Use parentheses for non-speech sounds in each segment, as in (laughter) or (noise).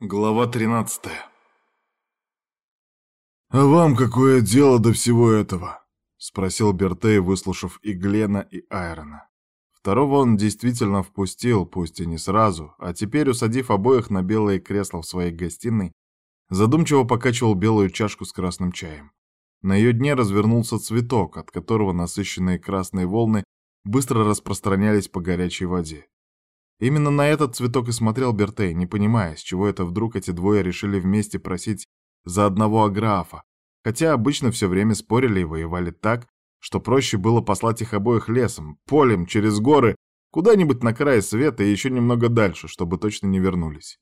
Глава 13 «А вам какое дело до всего этого?» — спросил Бертей, выслушав и Глена, и Айрона. Второго он действительно впустил, пусть и не сразу, а теперь, усадив обоих на белые кресла в своей гостиной, задумчиво покачивал белую чашку с красным чаем. На ее дне развернулся цветок, от которого насыщенные красные волны быстро распространялись по горячей воде. Именно на этот цветок и смотрел Бертей, не понимая, с чего это вдруг эти двое решили вместе просить за одного аграфа, хотя обычно все время спорили и воевали так, что проще было послать их обоих лесом, полем, через горы, куда-нибудь на край света и еще немного дальше, чтобы точно не вернулись.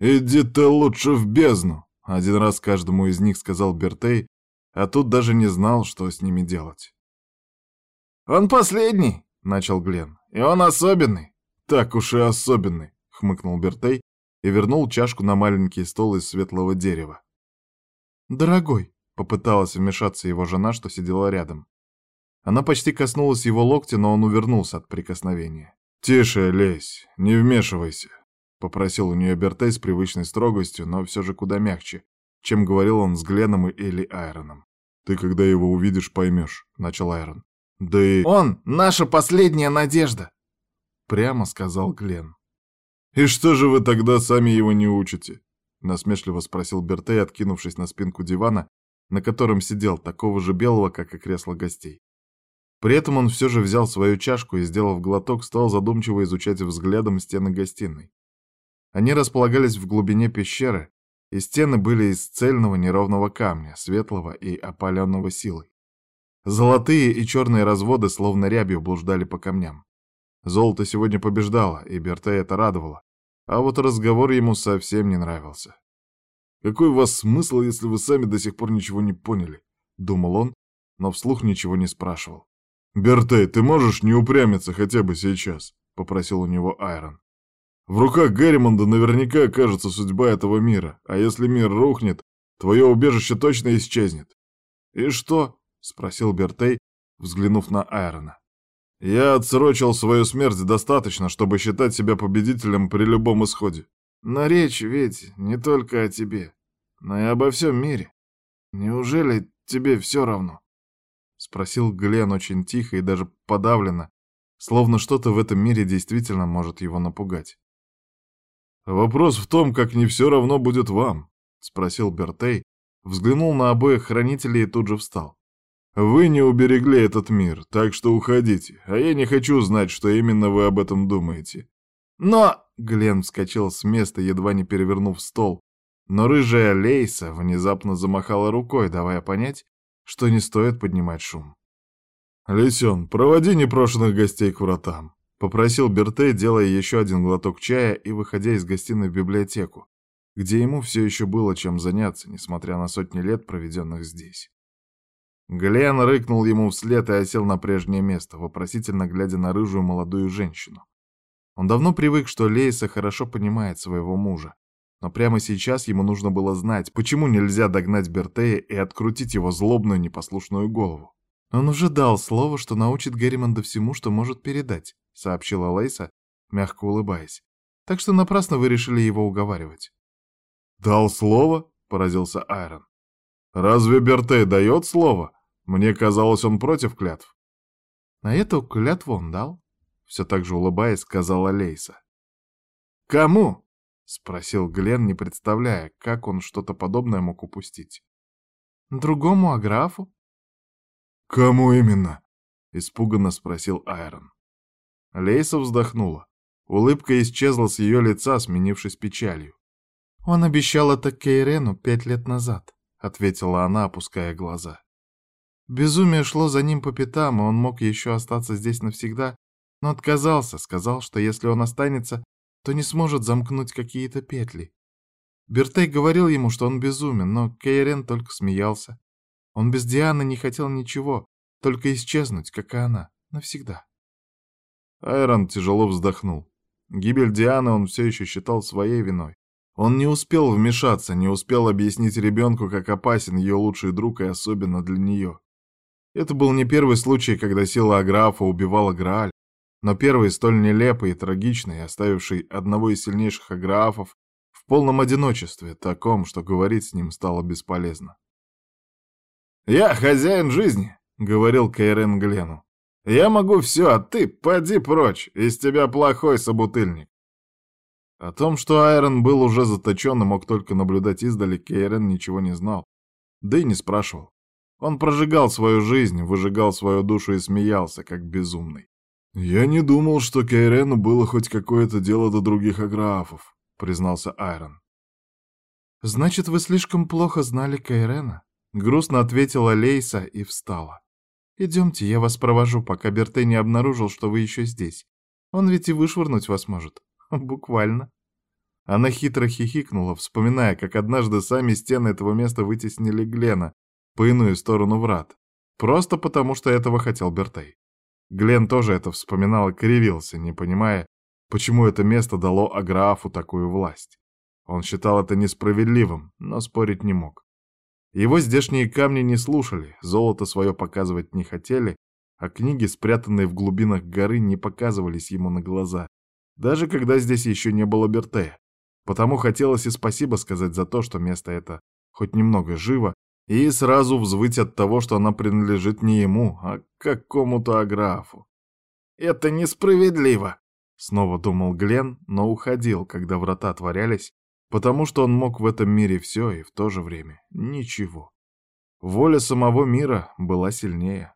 «Иди ты лучше в бездну!» — один раз каждому из них сказал Бертей, а тут даже не знал, что с ними делать. «Он последний!» — начал Глен. «И он особенный!» «Так уж и особенный», — хмыкнул Бертей и вернул чашку на маленький стол из светлого дерева. «Дорогой», — попыталась вмешаться его жена, что сидела рядом. Она почти коснулась его локтя, но он увернулся от прикосновения. «Тише, лезь, не вмешивайся», — попросил у нее Бертей с привычной строгостью, но все же куда мягче, чем говорил он с Гленом или Айроном. «Ты, когда его увидишь, поймешь», — начал Айрон. «Да и...» «Он — наша последняя надежда!» — прямо сказал Глен. «И что же вы тогда сами его не учите?» — насмешливо спросил Бертей, откинувшись на спинку дивана, на котором сидел, такого же белого, как и кресло гостей. При этом он все же взял свою чашку и, сделав глоток, стал задумчиво изучать взглядом стены гостиной. Они располагались в глубине пещеры, и стены были из цельного неровного камня, светлого и опаленного силой. Золотые и черные разводы словно рябью блуждали по камням. Золото сегодня побеждало, и Берте это радовало. А вот разговор ему совсем не нравился. «Какой у вас смысл, если вы сами до сих пор ничего не поняли?» — думал он, но вслух ничего не спрашивал. «Бертей, ты можешь не упрямиться хотя бы сейчас?» — попросил у него Айрон. «В руках Герримонда наверняка окажется судьба этого мира, а если мир рухнет, твое убежище точно исчезнет». «И что?» — спросил Бертей, взглянув на Айрона. Я отсрочил свою смерть достаточно, чтобы считать себя победителем при любом исходе. Но речь ведь не только о тебе, но и обо всем мире. Неужели тебе все равно? Спросил Глен очень тихо и даже подавленно, словно что-то в этом мире действительно может его напугать. «Вопрос в том, как не все равно будет вам», — спросил Бертей, взглянул на обоих хранителей и тут же встал. Вы не уберегли этот мир, так что уходите, а я не хочу знать, что именно вы об этом думаете. Но... Глен вскочил с места, едва не перевернув стол, но рыжая Лейса внезапно замахала рукой, давая понять, что не стоит поднимать шум. «Лисен, проводи непрошенных гостей к вратам», — попросил Берте, делая еще один глоток чая и выходя из гостиной в библиотеку, где ему все еще было чем заняться, несмотря на сотни лет, проведенных здесь. Глен рыкнул ему вслед и осел на прежнее место, вопросительно глядя на рыжую молодую женщину. Он давно привык, что Лейса хорошо понимает своего мужа. Но прямо сейчас ему нужно было знать, почему нельзя догнать Бертея и открутить его злобную непослушную голову. «Он уже дал слово, что научит Герримонда всему, что может передать», — сообщила Лейса, мягко улыбаясь. «Так что напрасно вы решили его уговаривать». «Дал слово?» — поразился Айрон. «Разве Бертей дает слово?» Мне казалось, он против клятв. На эту клятву он дал, все так же улыбаясь, сказала Лейса. Кому? спросил Глен, не представляя, как он что-то подобное мог упустить. Другому аграфу? Кому именно? испуганно спросил Айрон. Лейса вздохнула. Улыбка исчезла с ее лица, сменившись печалью. «Он обещал это Кейрену пять лет назад», — ответила она, опуская глаза. Безумие шло за ним по пятам, и он мог еще остаться здесь навсегда, но отказался, сказал, что если он останется, то не сможет замкнуть какие-то петли. Бертей говорил ему, что он безумен, но Кейрен только смеялся. Он без Дианы не хотел ничего, только исчезнуть, как и она, навсегда. Айрон тяжело вздохнул. Гибель Дианы он все еще считал своей виной. Он не успел вмешаться, не успел объяснить ребенку, как опасен ее лучший друг и особенно для нее. Это был не первый случай, когда сила Аграфа убивала Грааль, но первый столь нелепый и трагичный, оставивший одного из сильнейших Аграфов в полном одиночестве, таком, что говорить с ним стало бесполезно. «Я хозяин жизни», — говорил Кейрен Глену. «Я могу все, а ты поди прочь, из тебя плохой собутыльник». О том, что Айрон был уже заточен и мог только наблюдать издали, Кейрен ничего не знал, да и не спрашивал. Он прожигал свою жизнь, выжигал свою душу и смеялся, как безумный. «Я не думал, что Кейрену было хоть какое-то дело до других аграфов», — признался Айрон. «Значит, вы слишком плохо знали Кейрена?» — грустно ответила Лейса и встала. «Идемте, я вас провожу, пока Берте не обнаружил, что вы еще здесь. Он ведь и вышвырнуть вас может. (laughs) Буквально». Она хитро хихикнула, вспоминая, как однажды сами стены этого места вытеснили Глена по иную сторону врат. Просто потому, что этого хотел Бертей. Глен тоже это вспоминал и кривился, не понимая, почему это место дало Аграафу такую власть. Он считал это несправедливым, но спорить не мог. Его здешние камни не слушали, золото свое показывать не хотели, а книги, спрятанные в глубинах горы, не показывались ему на глаза, даже когда здесь еще не было Бертея. Потому хотелось и спасибо сказать за то, что место это хоть немного живо, и сразу взвыть от того, что она принадлежит не ему, а какому-то аграфу. «Это несправедливо!» — снова думал Глен, но уходил, когда врата отворялись, потому что он мог в этом мире все и в то же время ничего. Воля самого мира была сильнее.